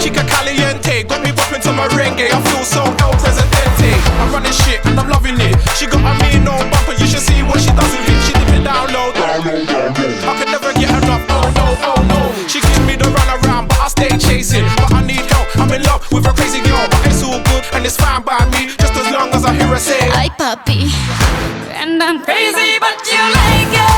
chica caliente. Got me bopping to my merengue. I feel so El Presidente. I'm running shit and I'm loving it. She got a mean old bumper. You should see what she does with it. She dip it down low. I could never get enough. Oh no, oh no. She give me the runaround, but I stay chasing. But I need help. I'm in love with a crazy girl. But it's all good and it's fine by me. Just as long as I hear her say, Like puppy. And I'm crazy, but you like it.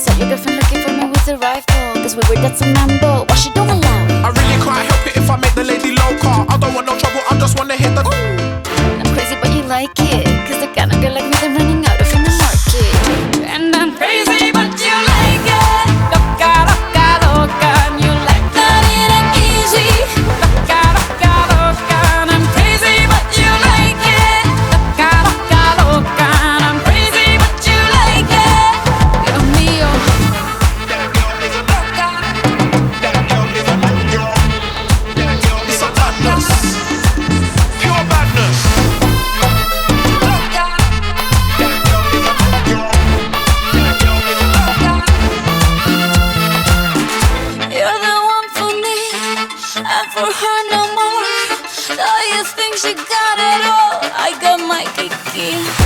said your girlfriend looking for me with a rifle Cause we were dancing mambo. Why she doing for her no more. All you think she got it all. I got my Kiki.